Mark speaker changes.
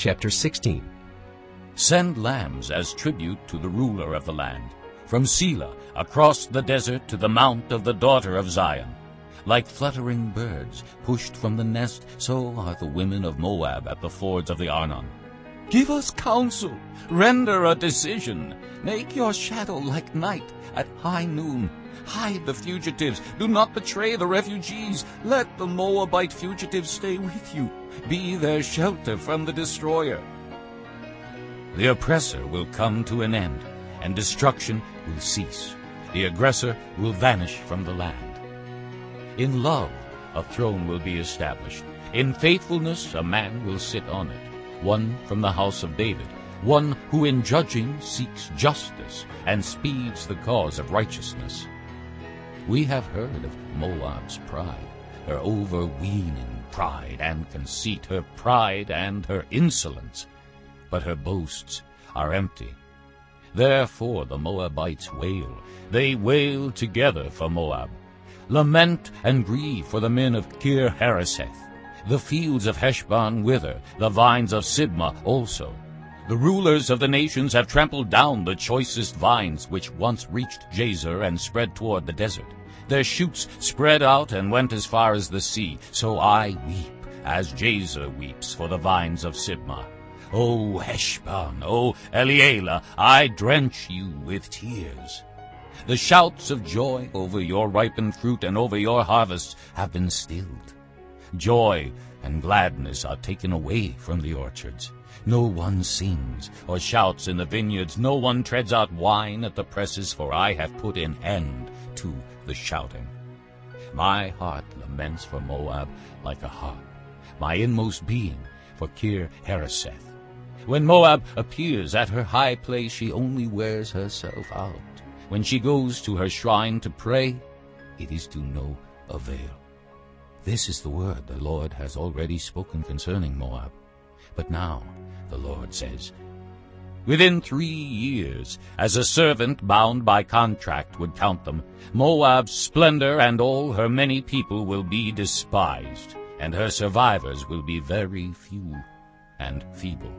Speaker 1: chapter 16.
Speaker 2: Send lambs as tribute to the ruler of the land, from Sela across the desert to the mount of the daughter of Zion. Like fluttering birds pushed from the nest, so are the women of Moab at the fords of the Arnon. Give us counsel, render a decision. Make your shadow like night at high noon. Hide the fugitives, do not betray the refugees. Let the Moabite fugitives stay with you. Be their shelter from the destroyer. The oppressor will come to an end, and destruction will cease. The aggressor will vanish from the land. In love a throne will be established. In faithfulness a man will sit on it, one from the house of David, one who in judging seeks justice and speeds the cause of righteousness. We have heard of Moab's pride, her overweening pride and conceit, her pride and her insolence. But her boasts are empty. Therefore the Moabites wail. They wail together for Moab. Lament and grieve for the men of Kir Hareseth. The fields of Heshbon wither, the vines of Sibmah also. The rulers of the nations have trampled down the choicest vines which once reached Jazer and spread toward the desert. Their shoots spread out and went as far as the sea. So I weep, as Jazer weeps for the vines of Sibmah. O Heshbon, O Elealeh, I drench you with tears. The shouts of joy over your ripened fruit and over your harvests have been stilled. Joy and gladness are taken away from the orchards. No one sings or shouts in the vineyards. No one treads out wine at the presses, for I have put an end to the shouting. My heart laments for Moab like a harp, my inmost being for Kir Hareseth. When Moab appears at her high place, she only wears herself out. When she goes to her shrine to pray, it is to no avail. This is the word the Lord has already spoken concerning Moab. But now the Lord says, Within three years, as a servant bound by contract would count them, Moab's splendor and all her many people will be despised, and her survivors will be very few and feeble.